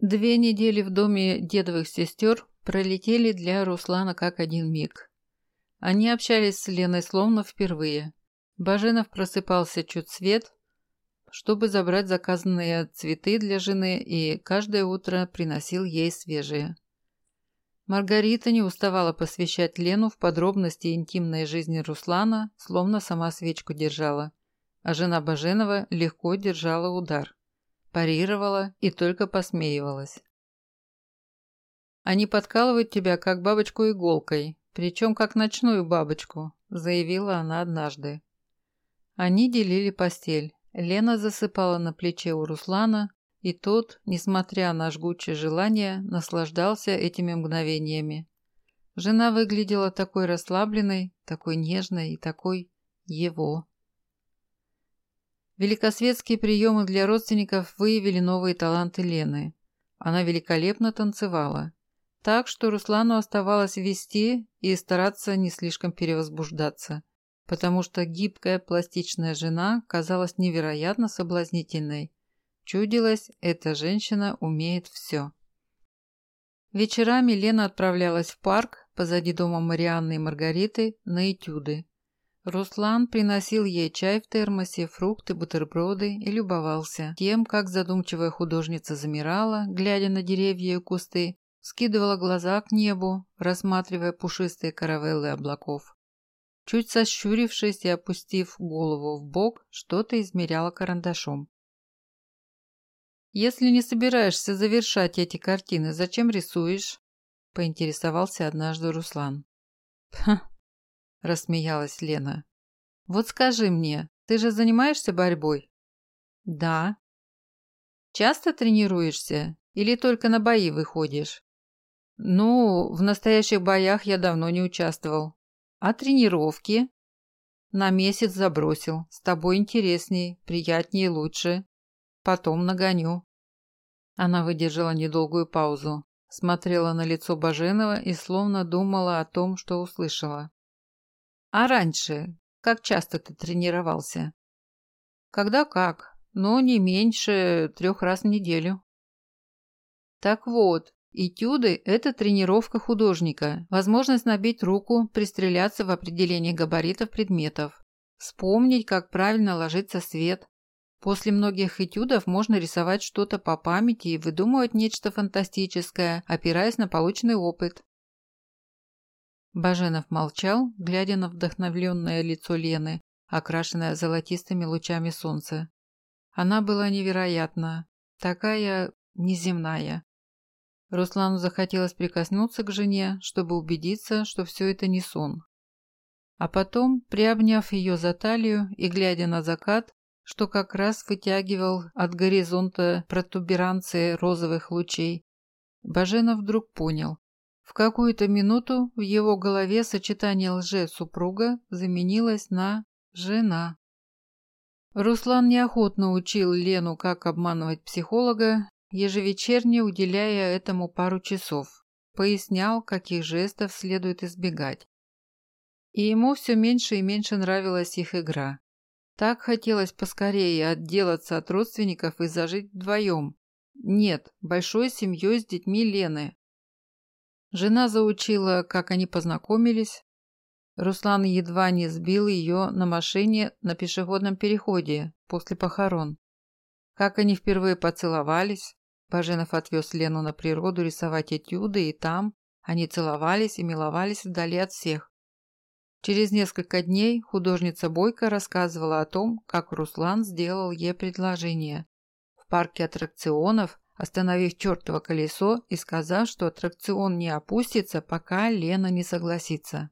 Две недели в доме дедовых сестер пролетели для Руслана как один миг. Они общались с Леной словно впервые. Баженов просыпался чуть свет, чтобы забрать заказанные цветы для жены и каждое утро приносил ей свежие. Маргарита не уставала посвящать Лену в подробности интимной жизни Руслана, словно сама свечку держала, а жена Баженова легко держала удар, парировала и только посмеивалась. «Они подкалывают тебя, как бабочку иголкой, причем как ночную бабочку», заявила она однажды. Они делили постель. Лена засыпала на плече у Руслана, и тот, несмотря на жгучее желание, наслаждался этими мгновениями. Жена выглядела такой расслабленной, такой нежной и такой его. Великосветские приемы для родственников выявили новые таланты Лены. Она великолепно танцевала. Так что Руслану оставалось вести и стараться не слишком перевозбуждаться потому что гибкая пластичная жена казалась невероятно соблазнительной. Чудилось, эта женщина умеет все. Вечерами Лена отправлялась в парк позади дома Марианны и Маргариты на этюды. Руслан приносил ей чай в термосе, фрукты, бутерброды и любовался тем, как задумчивая художница замирала, глядя на деревья и кусты, скидывала глаза к небу, рассматривая пушистые каравеллы облаков. Чуть сощурившись и опустив голову в бок, что-то измеряла карандашом. «Если не собираешься завершать эти картины, зачем рисуешь?» – поинтересовался однажды Руслан. «Ха!» – рассмеялась Лена. «Вот скажи мне, ты же занимаешься борьбой?» «Да». «Часто тренируешься или только на бои выходишь?» «Ну, в настоящих боях я давно не участвовал. А тренировки? На месяц забросил. С тобой интересней, приятнее и лучше. Потом нагоню. Она выдержала недолгую паузу, смотрела на лицо Баженова и словно думала о том, что услышала. «А раньше? Как часто ты тренировался?» «Когда как, но не меньше трех раз в неделю». «Так вот, Этюды – это тренировка художника, возможность набить руку, пристреляться в определении габаритов предметов, вспомнить, как правильно ложится свет. После многих этюдов можно рисовать что-то по памяти и выдумывать нечто фантастическое, опираясь на полученный опыт. Баженов молчал, глядя на вдохновленное лицо Лены, окрашенное золотистыми лучами солнца. Она была невероятна, такая неземная. Руслану захотелось прикоснуться к жене, чтобы убедиться, что все это не сон. А потом, приобняв ее за талию и глядя на закат, что как раз вытягивал от горизонта протуберанции розовых лучей, Баженов вдруг понял. В какую-то минуту в его голове сочетание лже-супруга заменилось на «жена». Руслан неохотно учил Лену, как обманывать психолога, ежевечерне уделяя этому пару часов, пояснял, каких жестов следует избегать. И ему все меньше и меньше нравилась их игра. Так хотелось поскорее отделаться от родственников и зажить вдвоем. Нет, большой семьей с детьми Лены. Жена заучила, как они познакомились. Руслан едва не сбил ее на машине на пешеходном переходе после похорон. Как они впервые поцеловались, Баженов отвез Лену на природу рисовать этюды, и там они целовались и миловались вдали от всех. Через несколько дней художница Бойко рассказывала о том, как Руслан сделал ей предложение. В парке аттракционов, остановив чертово колесо и сказав, что аттракцион не опустится, пока Лена не согласится.